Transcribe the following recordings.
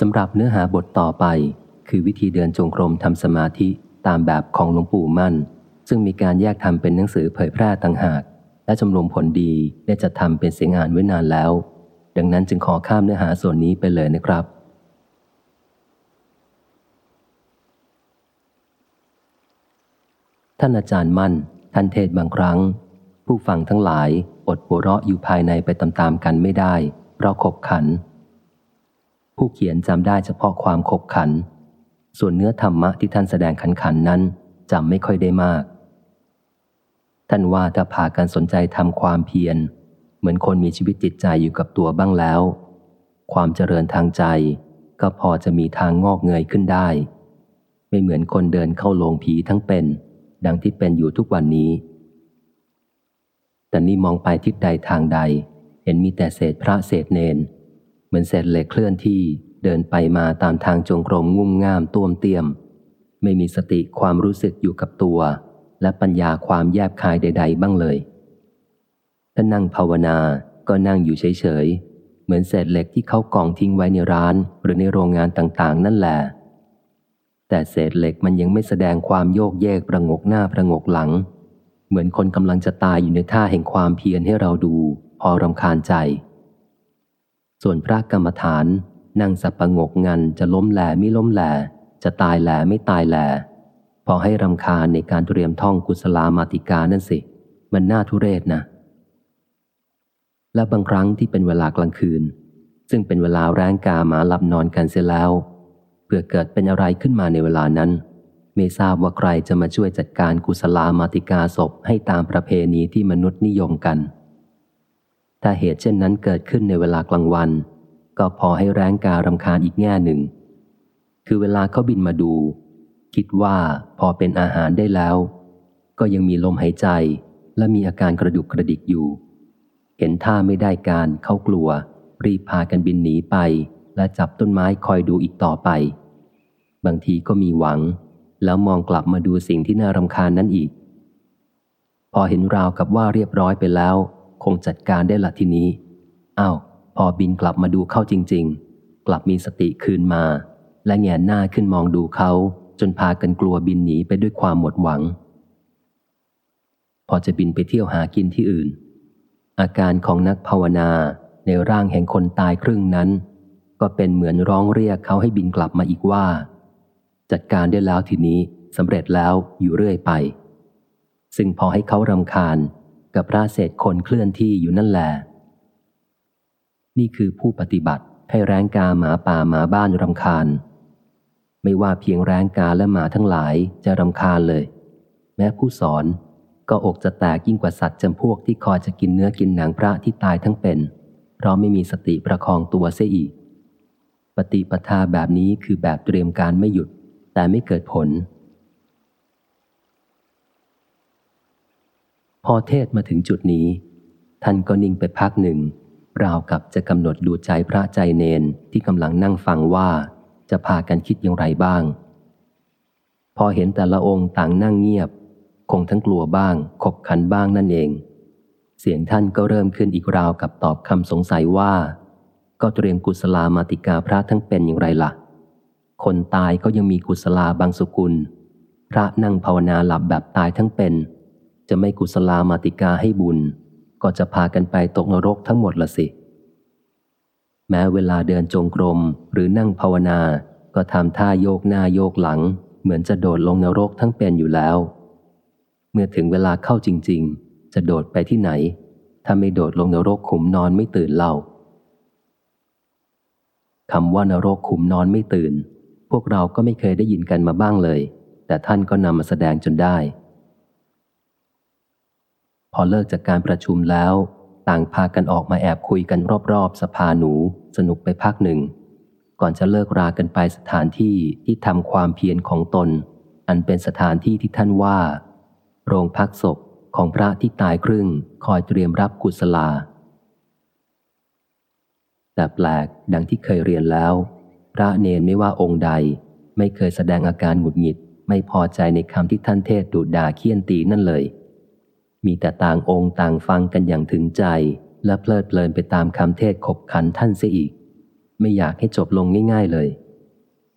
สำหรับเนื้อหาบทต่อไป คือวิธีเดินจงกรมทำสมาธิตามแบบของหลวงปู่มั่น ซึ่งมีการแยกทำเป็นหนังสือเผยแพร่ต่างหาก และจำรวมผลดีได้จะทำเป็นเสียงอ่านไว้นานแล้ว ดังนั้นจึงขอข้ามเนื้อหาส่วนนี้ไปเลยนะครับ ท่านอาจารย์มั่น ท่านเทศบางครั้ง ผู้ฟังทั้งหลายอดหัวเราะอยู่ภายในไปตามๆกันไม่ได้ เพราะขบขัน ผู้เขียนจำได้เฉพาะความขบขัน ส่วนเนื้อธรรมะที่ท่านแสดงขันขันนั้นจำไม่ค่อยได้มาก ท่านว่าถ้าพากันสนใจทำความเพียร เหมือนคนมีชีวิตจิตใจอยู่กับตัวบ้างแล้ว ความเจริญทางใจ ก็พอจะมีทางงอกเงยขึ้นได้ ไม่เหมือนคนเดินเข้าโลงผีทั้งเป็น ดังที่เป็นอยู่ทุกวันนี้ แต่นี่มองไปทิศใดทางใด เห็นมีแต่เศษพระเศษเนน มือนเศษเหล็กเคลื่อนที่เดินไปมาตามทางจงกรมงุ่มง่ามต้วมเตียม ไม่มีสติความรู้สึกอยู่กับตัว และปัญญาความแยบคายใด ๆ บ้างเลยถ้านั่งภาวนาก็นั่งอยู่เฉยๆ เหมือนเศษเหล็กที่เขากองทิ้งไว้ในร้าน หรือในโรงงานต่างๆ นั่นแหละ แต่เศษเหล็กมันยังไม่แสดงความโยกเยกประงกหน้าประงกหลัง เหมือนคนกำลังจะตายอยู่ในท่าแห่งความเพียรให้เราดู พอรำคาญใจ ส่วนพระกรรมฐาน นั่งสับประงกงันจะล้มแหลไม่ล้มแหลจะตายแหลไม่ตายแหลพอให้รำคาญในการเตรียมท่องกุศลามาติกานั่นสิ มันน่าทุเรศนะ และบางครั้งที่เป็นเวลากลางคืน ซึ่งเป็นเวลาแรงกาหมาหลับนอนกันเสียแล้วเพื่อเกิดเป็นอะไรขึ้นมาในเวลานั้น ไม่ทราบว่าใครจะมาช่วยจัดการกุศลามาติกาศพให้ตามประเพณีที่มนุษย์นิยมกัน ถ้าเหตุเช่นนั้นเกิดขึ้นในเวลากลางวัน ก็พอให้แรงการำคาญอีกแง่หนึ่ง คือเวลาเขาบินมาดู คิดว่าพอเป็นอาหารได้แล้ว ก็ยังมีลมหายใจและมีอาการกระดุกกระดิกอยู่ เห็นท่าไม่ได้การเขากลัว รีบพากันบินหนีไป และจับต้นไม้คอยดูอีกต่อไป บางทีก็มีหวัง แล้วมองกลับมาดูสิ่งที่น่ารำคาญนั้นอีก พอเห็นราวกับว่าเรียบร้อยไปแล้ว คงจัดการได้ละทีนี้อ้าวพอบินกลับมาดูเข้าจริง ๆ กลับมีสติคืนมา และแงนหน้าขึ้นมองดูเขาจนพากันกลัวบินหนีไปด้วยความหมดหวัง พอจะบินไปเที่ยวหากินที่อื่น อาการของนักภาวนาในร่างแห่งคนตายครึ่งนั้น ก็เป็นเหมือนร้องเรียกเขาให้บินกลับมาอีกว่า จัดการได้แล้วทีนี้สำเร็จแล้วอยู่เรื่อยไป ซึ่งพอให้เขารำคาญ กับพระเศษคนเคลื่อนที่อยู่นั่นแหละนี่คือผู้ปฏิบัติให้แรงกาหมาป่าหมาบ้านรำคาญ ไม่ว่าเพียงแรงกาและหมาทั้งหลายจะรำคาญเลย แม้ผู้สอนก็อกจะแตกยิ่งกว่าสัตว์จำพวกที่คอยจะกินเนื้อกินหนังพระที่ตายทั้งเป็น เพราะไม่มีสติประคองตัวเสียอีก ปฏิปทาแบบนี้คือแบบเตรียมการไม่หยุด แต่ไม่เกิดผล พอเทศมาถึงจุดนี้ ท่านก็นิ่งไปพักหนึ่ง ราวกับจะกำหนดดูใจพระใจเนนที่กำลังนั่งฟังว่าจะพากันคิดอย่างไรบ้าง พอเห็นแต่ละองค์ต่างนั่งเงียบ คงทั้งกลัวบ้าง ขบขันบ้างนั่นเอง เสียงท่านก็เริ่มขึ้นอีกราวกับตอบคำสงสัยว่า ก็เตรียมกุศลามาติกาพระทั้งเป็นอย่างไรละ่ะ คนตายก็ยังมีกุศลาบางสุกุล พระนั่งภาวนาหลับแบบตายทั้งเป็น จะไม่กุศลามาติกาให้บุญ ก็จะพากันไปตกนรกทั้งหมดละสิ แม้เวลาเดินจงกรมหรือนั่งภาวนา ก็ทำท่าโยกหน้าโยกหลัง เหมือนจะโดดลงนรกทั้งเป็นอยู่แล้ว เมื่อถึงเวลาเข้าจริง ๆ จะโดดไปที่ไหน ถ้าไม่โดดลงนรกขุมนอนไม่ตื่นเล่าคำว่านรกขุมนอนไม่ตื่น พวกเราก็ไม่เคยได้ยินกันมาบ้างเลย แต่ท่านก็นำมาแสดงจนได้ พอเลิกจากการประชุมแล้ว ต่างพากันออกมาแอบคุยกันรอบๆ สภาหนูสนุกไปพักหนึ่ง ก่อนจะเลิกรากันไปสถานที่ที่ทำความเพียรของตน อันเป็นสถานที่ที่ท่านว่า โรงพักศพของพระที่ตายครึ่งคอยเตรียมรับกุศลา แต่แปลกดังที่เคยเรียนแล้ว พระเนนไม่ว่าองค์ใด ไม่เคยแสดงอาการหงุดหงิดไม่พอใจในคำที่ท่านเทศดุด่าเคี่ยนตีนั่นเลย มีแต่ต่างองค์ต่างฟังกันอย่างถึงใจ และเพลิดเพลินไปตามคำเทศขบขันท่านเสียอีก ไม่อยากให้จบลงง่ายๆเลย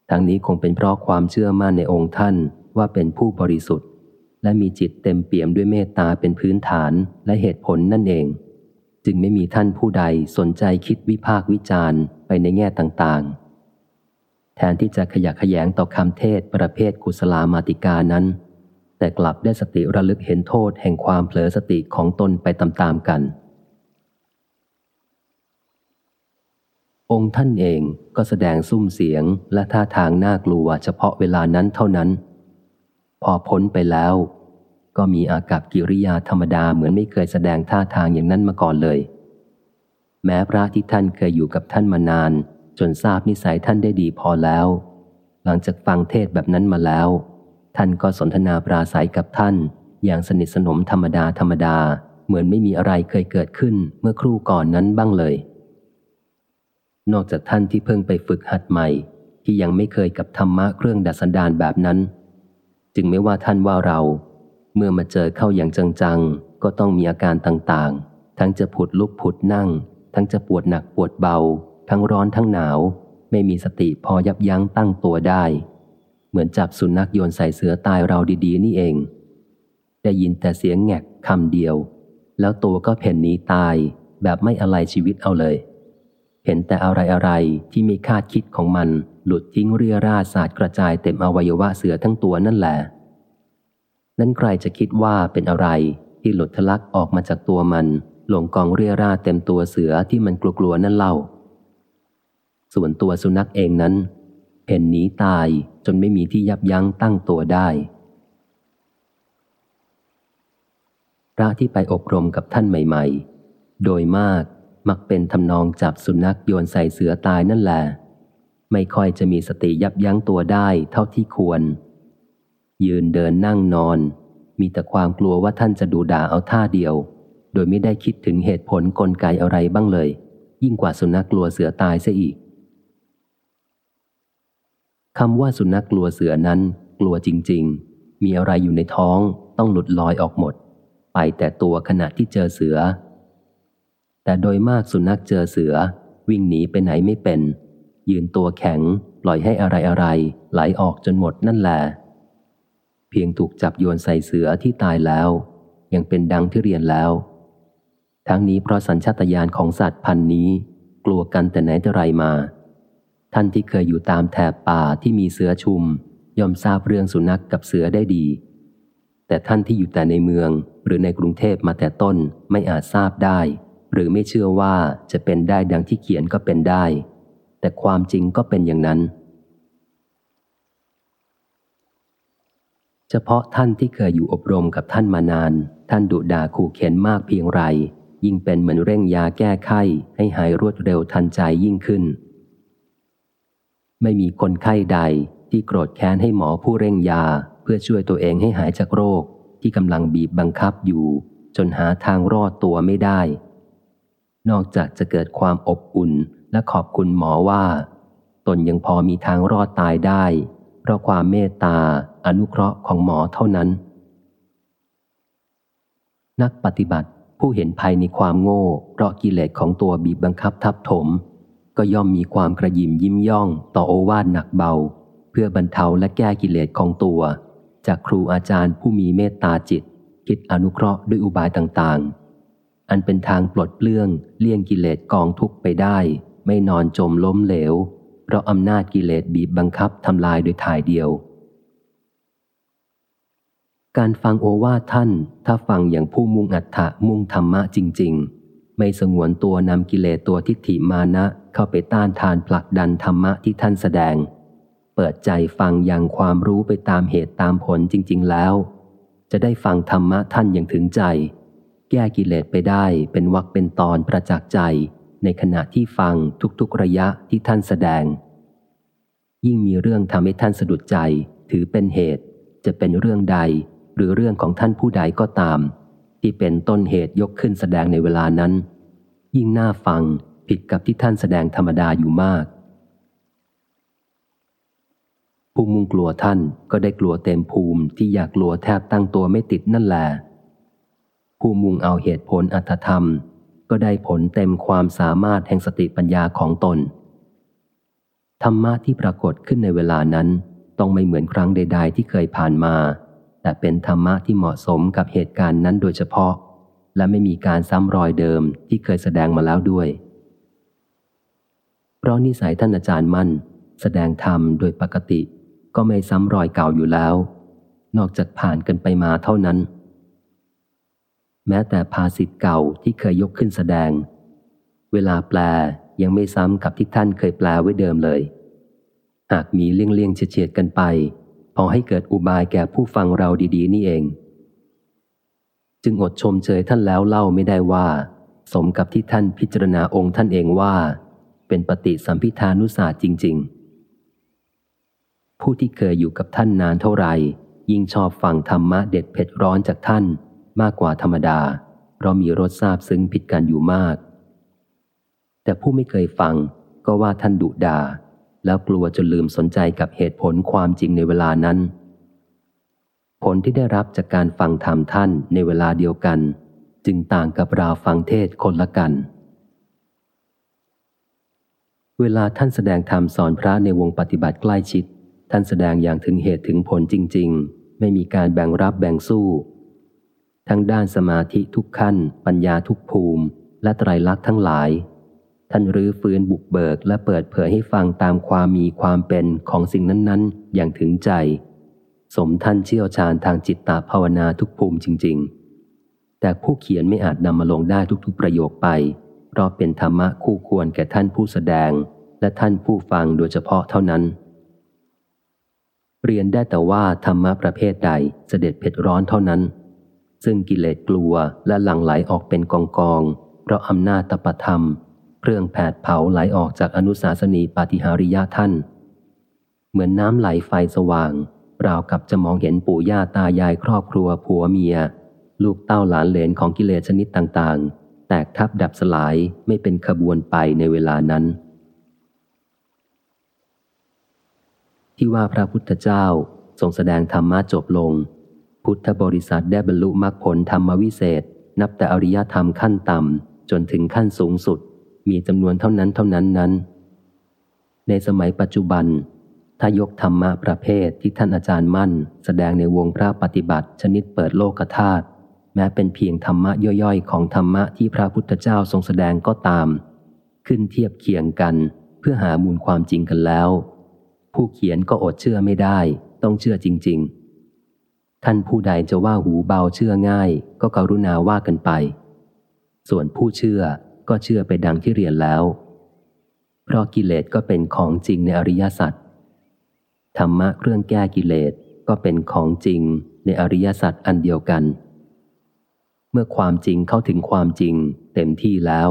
ทั้งนี้คงเป็นเพราะความเชื่อมั่นในองค์ท่านว่าเป็นผู้บริสุทธิ์ และมีจิตเต็มเปี่ยมด้วยเมตตาเป็นพื้นฐานและเหตุผลนั่นเอง จึงไม่มีท่านผู้ใดสนใจคิดวิพากวิจารณ์ไปในแง่ต่างๆ แทนที่จะขยักขยงต่อคำเทศประเภทกุศลามาติกานั้น แต่กลับได้สติระลึกเห็นโทษแห่งความเผลอสติของตนไปตามๆกัน องค์ท่านเองก็แสดงซุ้มเสียงและท่าทางน่ากลัวเฉพาะเวลานั้นเท่านั้น พอพ้นไปแล้ว ก็มีอากับกิริยาธรรมดาเหมือนไม่เคยแสดงท่าทางอย่างนั้นมาก่อนเลย แม้พระที่ท่านเคยอยู่กับท่านมานาน จนทราบนิสัยท่านได้ดีพอแล้ว หลังจากฟังเทศแบบนั้นมาแล้ว ท่านก็สนทนาปราศัยกับท่าน อย่างสนิทสนมธรรมดาธรรมดา เหมือนไม่มีอะไรเคยเกิดขึ้นเมื่อครู่ก่อนนั้นบ้างเลย นอกจากท่านที่เพิ่งไปฝึกหัดใหม่ ที่ยังไม่เคยกับธรรมะเครื่องดัดสันดานแบบนั้น จึงไม่ว่าท่านว่าเรา เมื่อมาเจอเข้าอย่างจังๆ ก็ต้องมีอาการต่างๆ ทั้งจะผุดลุกผุดนั่ง ทั้งจะปวดหนักปวดเบา ทั้งร้อนทั้งหนาว ไม่มีสติพอยับยั้งตั้งตัวได้ เหมือนจับสุนัขโยนใส่เสือตายเราดีๆ นี่เอง ได้ยินแต่เสียงแงกคำเดียว แล้วตัวก็เพ่นหนีตายแบบไม่อะไรชีวิตเอาเลย เห็นแต่อะไรอะไรที่มีคาดคิดของมัน หลุดทิ้งเรียราศาสตร์กระจายเต็มอวัยวะเสือทั้งตัวนั่นแหละ นั่นใครจะคิดว่าเป็นอะไรที่หลุดทะลักออกมาจากตัวมันหลงกองเรียราเต็มตัวเสือที่มันกลัวๆนั่นเล่า ส่วนตัวสุนัขเองนั้น เห็นหนีตายจนไม่มีที่ยับยั้งตั้งตัวได้ พระที่ไปอบรมกับท่านใหม่ ๆ โดยมากมักเป็นทำนองจับสุนัขโยนใส่เสือตายนั่นแหละ ไม่ค่อยจะมีสติยับยั้งตัวได้เท่าที่ควร ยืนเดินนั่งนอน มีแต่ความกลัวว่าท่านจะดูด่าเอาท่าเดียว โดยไม่ได้คิดถึงเหตุผลกลไกอะไรบ้างเลย ยิ่งกว่าสุนัขกลัวเสือตายซะอีก คำว่าสุนัขกลัวเสือนั้น กลัวจริง ๆ มีอะไรอยู่ในท้องต้องหลุดลอยออกหมด ไปแต่ตัวขณะที่เจอเสือ แต่โดยมากสุนัขเจอเสือ วิ่งหนีไปไหนไม่เป็น ยืนตัวแข็งปล่อยให้อะไรอะไรไหลออกจนหมดนั่นแหละเพียงถูกจับโยนใส่เสือที่ตายแล้ว ยังเป็นดังที่เรียนแล้ว ทั้งนี้เพราะสัญชาตญาณของสัตว์พันนี้ กลัวกันแต่ไหนแต่ไรมา ท่านที่เคยอยู่ตามแถบป่าที่มีเสือชุม ย่อมทราบเรื่องสุนัขกกับเสือได้ดี แต่ท่านที่อยู่แต่ในเมืองหรือในกรุงเทพมาแต่ต้นไม่อาจทราบได้ หรือไม่เชื่อว่าจะเป็นได้ดังที่เขียนก็เป็นได้ แต่ความจริงก็เป็นอย่างนั้น เฉพาะท่านที่เคยอยู่อบรมกับท่านมานาน ท่านดุด่าขู่เข็นมากเพียงไร ยิ่งเป็นเหมือนเร่งยาแก้ไข้ให้หายรวดเร็วทันใจยิ่งขึ้น ไม่มีคนไข้ใดที่โกรธแค้นให้หมอผู้เร่งยา เพื่อช่วยตัวเองให้หายจากโรคที่กำลังบีบบังคับอยู่ จนหาทางรอดตัวไม่ได้ นอกจากจะเกิดความอบอุ่นและขอบคุณหมอว่า ตนยังพอมีทางรอดตายได้ เพราะความเมตตาอนุเคราะห์ของหมอเท่านั้น นักปฏิบัติผู้เห็นภัยในความโง่ เพราะกิเลสของตัวบีบบังคับทับถม ก็ย่อมมีความกระยิมยิ้มย่องต่อโอวาทหนักเบา เพื่อบรรเทาและแก้กิเลสของตัว จากครูอาจารย์ผู้มีเมตตาจิต คิดอนุเคราะห์ด้วยอุบายต่างๆ อันเป็นทางปลดเปลื้องเลี่ยงกิเลสกองทุกไปได้ ไม่นอนจมล้มเหลว เพราะอำนาจกิเลสบีบบังคับทำลายโดยถ่ายเดียว การฟังโอวาทท่าน ถ้าฟังอย่างผู้มุ่งอัตถะมุ่งธรรมะจริง ๆ ไม่สงวนตัวนำกิเลสตัวทิฏฐิมานะเข้าไปต้านทานผลักดันธรรมะที่ท่านแสดง เปิดใจฟังอย่างความรู้ไปตามเหตุตามผลจริง ๆ แล้ว จะได้ฟังธรรมะท่านอย่างถึงใจ แก้กิเลสไปได้เป็นวักเป็นตอนประจักษ์ใจ ในขณะที่ฟังทุกๆระยะที่ท่านแสดง ยิ่งมีเรื่องทำให้ท่านสะดุดใจถือเป็นเหตุ จะเป็นเรื่องใดหรือเรื่องของท่านผู้ใดก็ตาม ที่เป็นต้นเหตุยกขึ้นแสดงในเวลานั้น ยิ่งน่าฟังผิดกับที่ท่านแสดงธรรมดาอยู่มาก ผู้มุ่งกลัวท่านก็ได้กลัวเต็มภูมิที่อยากกลัวแทบตั้งตัวไม่ติดนั่นแหละผู้มุ่งเอาเหตุผลอัตธรรม ก็ได้ผลเต็มความสามารถแห่งสติปัญญาของตน ธรรมะที่ปรากฏขึ้นในเวลานั้น ต้องไม่เหมือนครั้งใด ๆ ที่เคยผ่านมา แต่เป็นธรรมะที่เหมาะสมกับเหตุการณ์นั้นโดยเฉพาะ และไม่มีการซ้ำรอยเดิมที่เคยแสดงมาแล้วด้วย เพราะนิสัยท่านอาจารย์มั่น แสดงธรรมโดยปกติ ก็ไม่ซ้ำรอยเก่าอยู่แล้ว นอกจากผ่านกันไปมาเท่านั้น แม้แต่ภาษิตเก่าที่เคยยกขึ้นแสดง เวลาแปลยังไม่ซ้ำกับที่ท่านเคยแปลไว้เดิมเลย หากมีเลี่ยงเลี่ยงเฉียดกันไป พอให้เกิดอุบายแก่ผู้ฟังเราดี ๆ นี่เอง จึงอดชมเชยท่านแล้วเล่าไม่ได้ว่า สมกับที่ท่านพิจารณาองค์ท่านเองว่า เป็นปฏิสัมพิธานุศาสตร์จริง ๆ ผู้ที่เคยอยู่กับท่านนานเท่าไหร่ ยิ่งชอบฟังธรรมะเด็ดเผ็ดร้อนจากท่านมากกว่าธรรมดา เพราะมีรสซาบซึ้งผิดกันอยู่มาก แต่ผู้ไม่เคยฟังก็ว่าท่านดุดา แล้วกลัวจนลืมสนใจกับเหตุผลความจริงในเวลานั้น ผลที่ได้รับจากการฟังธรรมท่านในเวลาเดียวกัน จึงต่างกับราฟังเทศคนละกัน เวลาท่านแสดงธรรมสอนพระในวงปฏิบัติใกล้ชิด ท่านแสดงอย่างถึงเหตุถึงผลจริง ๆ ไม่มีการแบ่งรับแบ่งสู้ ทั้งด้านสมาธิทุกขั้น ปัญญาทุกภูมิ และไตรลักษณ์ทั้งหลาย ท่านรื้อฟื้นบุกเบิกและเปิดเผยให้ฟังตามความมีความเป็นของสิ่งนั้น ๆ อย่างถึงใจ สมท่านเชี่ยวชาญทางจิตตภาวนาทุกภูมิจริง ๆ แต่ผู้เขียนไม่อาจนำมาลงได้ทุกๆประโยคไป เพราะเป็นธรรมะคู่ควรแก่ท่านผู้แสดง และท่านผู้ฟังโดยเฉพาะเท่านั้น เรียนได้แต่ว่าธรรมะประเภทใดเสด็จเผ็ดร้อนเท่านั้น ซึ่งกิเลสกลัวและหลั่งไหลออกเป็นกองกองเพราะอำนาจตปธรรม เครื่องแผดเผาไหลออกจากอนุสาสนีปาฏิหาริยะท่าน เหมือนน้ำไหลไฟสว่าง ราวกับจะมองเห็นปู่ย่าตายายครอบครัวผัวเมีย ลูกเต้าหลานเหลนของกิเลสชนิดต่างๆ แตกทับดับสลายไม่เป็นขบวนไปในเวลานั้น ที่ว่าพระพุทธเจ้าทรงแสดงธรรมะจบลง พุทธบริษัทได้บรรลุมรรคผลธรรมวิเศษ นับแต่อริยธรรมขั้นต่ำจนถึงขั้นสูงสุด มีจำนวนเท่านั้นเท่านั้นนั้น ในสมัยปัจจุบัน ถ้ายกธรรมะประเภทที่ท่านอาจารย์มั่น แสดงในวงพระปฏิบัติ ชนิดเปิดโลกธาตุแม้เป็นเพียงธรรมะย่อยๆ ของธรรมะที่พระพุทธเจ้าทรงแสดงก็ตาม ขึ้นเทียบเคียงกันเพื่อหามูลความจริงกันแล้ว ผู้เขียนก็อดเชื่อไม่ได้ ต้องเชื่อจริง ๆ ท่านผู้ใดจะว่าหูเบาเชื่อง่าย ก็กรุณาว่ากันไป ส่วนผู้เชื่อ ก็เชื่อไปดังที่เรียนแล้ว เพราะกิเลสก็เป็นของจริงในอริยสัจธรรมะเครื่องแก้กิเลสก็เป็นของจริงในอริยสัจอันเดียวกัน เมื่อความจริงเข้าถึงความจริง เต็มที่แล้ว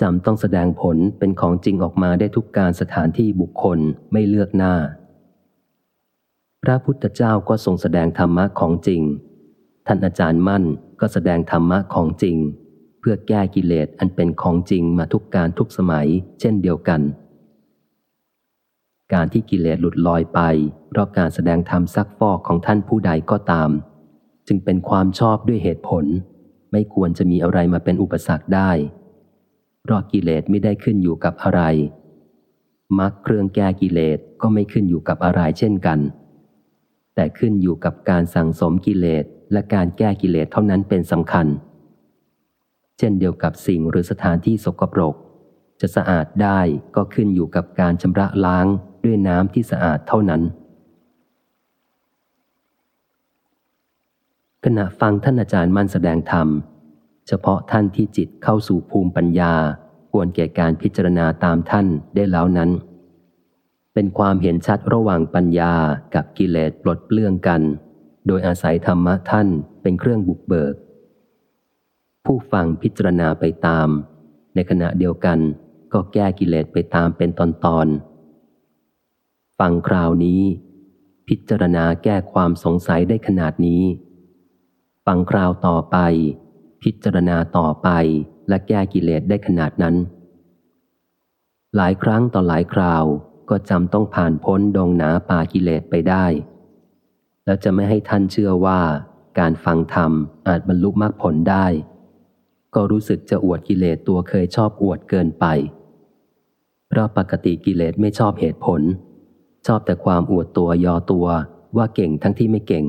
จำต้องแสดงผลเป็นของจริงออกมาได้ทุกการสถานที่บุคคลไม่เลือกหน้า พระพุทธเจ้าก็ทรงแสดงธรรมะของจริง ท่านอาจารย์มั่นก็แสดงธรรมะของจริง พื่อแก้กิเลสอันเป็นของจริงมาทุกการทุกสมัย เช่นเดียวกัน การที่กิเลสหลุดลอยไป เพราะการแสดงธรรมซักฟอกของท่านผู้ใดก็ตาม จึงเป็นความชอบด้วยเหตุผล ไม่ควรจะมีอะไรมาเป็นอุปสรรคได้ เพราะกิเลสไม่ได้ขึ้นอยู่กับอะไรมรรคเครื่องแก้กิเลสก็ไม่ขึ้นอยู่กับอะไรเช่นกัน แต่ขึ้นอยู่กับการสั่งสมกิเลสและการแก้กิเลสเท่านั้นเป็นสำคัญ เช่นเดียวกับสิ่งหรือสถานที่สกปรก จะสะอาดได้ก็ขึ้นอยู่กับการชำระล้างด้วยน้ำที่สะอาดเท่านั้น ขณะฟังท่านอาจารย์มั่นแสดงธรรม เฉพาะท่านที่จิตเข้าสู่ภูมิปัญญา ควรแก่การพิจารณาตามท่านได้แล้วนั้น เป็นความเห็นชัดระหว่างปัญญากับกิเลสปลดเปลื้องกัน โดยอาศัยธรรมะท่านเป็นเครื่องบุกเบิก ผู้ฟังพิจารณาไปตาม ในขณะเดียวกันก็แก้กิเลสไปตามเป็นตอนตอนฟังคราวนี้ พิจารณาแก้ความสงสัยได้ขนาดนี้ ฟังคราวต่อไป พิจารณาต่อไปและแก้กิเลสได้ขนาดนั้น หลายครั้งต่อหลายคราวก็จำต้องผ่านพ้นดงหนาป่ากิเลสไปได้ แล้วจะไม่ให้ท่านเชื่อว่า การฟังธรรมอาจบรรลุมรรคผลได้ ก็รู้สึกจะอวดกิเลสตัวเคยชอบอวดเกินไป เพราะปกติกิเลสไม่ชอบเหตุผล ชอบแต่ความอวดตัวยอตัวว่าเก่งทั้งที่ไม่เก่ง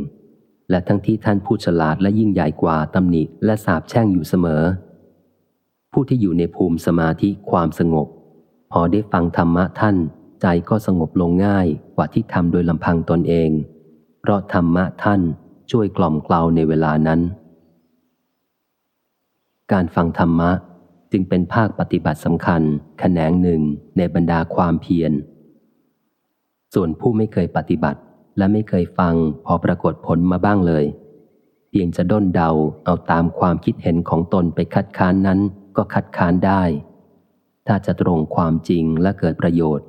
และทั้งที่ท่านผู้ฉลาดและยิ่งใหญ่กว่าตำหนิและสาบแช่งอยู่เสมอ ผู้ที่อยู่ในภูมิสมาธิความสงบ พอได้ฟังธรรมะท่าน ใจก็สงบลงง่ายกว่าที่ทำโดยลำพังตนเอง เพราะธรรมะท่านช่วยกล่อมกล่าวในเวลานั้น การฟังธรรมะจึงเป็นภาคปฏิบัติสำคัญแขนงหนึ่งในบรรดาความเพียร ส่วนผู้ไม่เคยปฏิบัติและไม่เคยฟังพอปรากฏผลมาบ้างเลย เพียงจะด้นเดาเอาตามความคิดเห็นของตนไปคัดค้านนั้นก็คัดค้านได้ ถ้าจะตรงความจริงและเกิดประโยชน์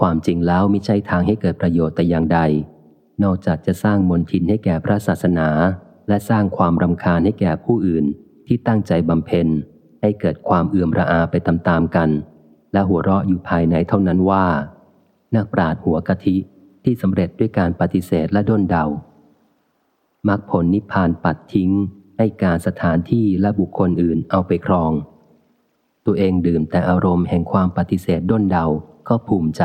ความจริงแล้วไม่ใช่ทางให้เกิดประโยชน์แต่อย่างใด นอกจากจะสร้างมนทินให้แก่พระศาสนา และสร้างความรำคาญให้แก่ผู้อื่นที่ตั้งใจบำเพ็ญ ให้เกิดความเอื่อมระอาไปตามๆกัน และหัวเราะอยู่ภายในเท่านั้นว่า นักปราดหัวกะทิที่สำเร็จด้วยการปฏิเสธและด้นเดามักผลนิพพานปัดทิ้ง ให้การสถานที่และบุคคลอื่นเอาไปครอง ตัวเองดื่มแต่อารมณ์แห่งความปฏิเสธด้นเดาก็ภูมิใจ